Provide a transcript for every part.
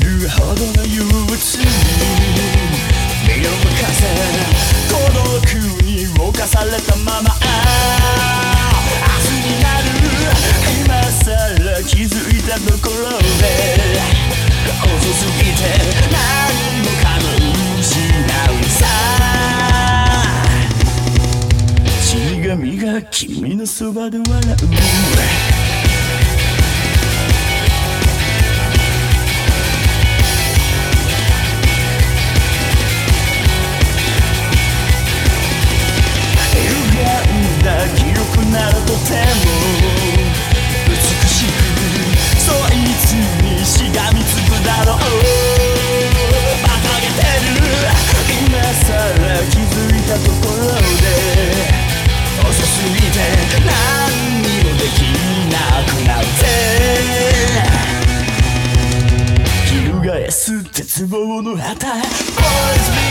るほどの憂鬱に身を任せ孤独に侵されたまま明日になる今さら気づいたところで遅すぎて何もかも失うさ死神が君のそばで笑うす絶望の旗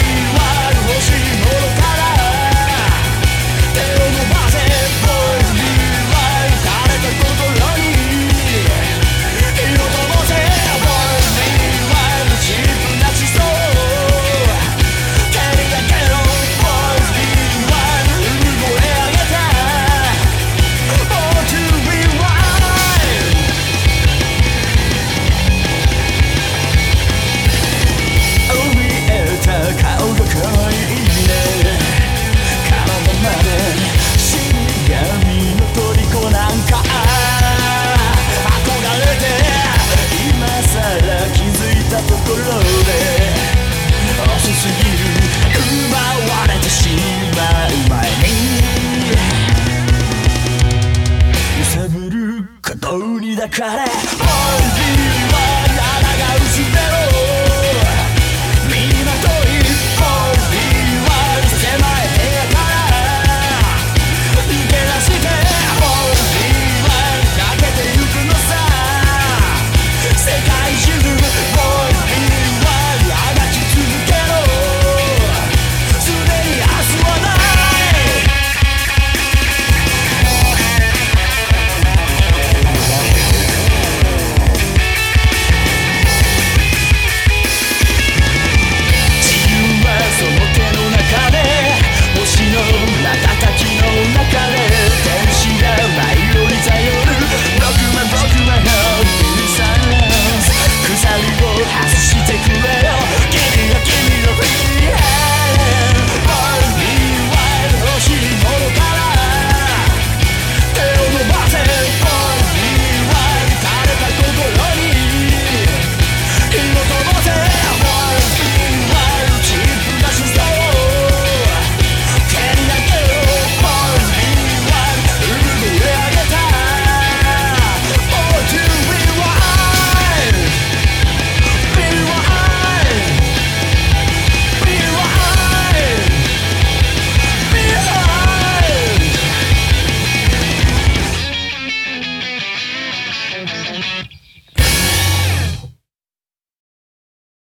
だから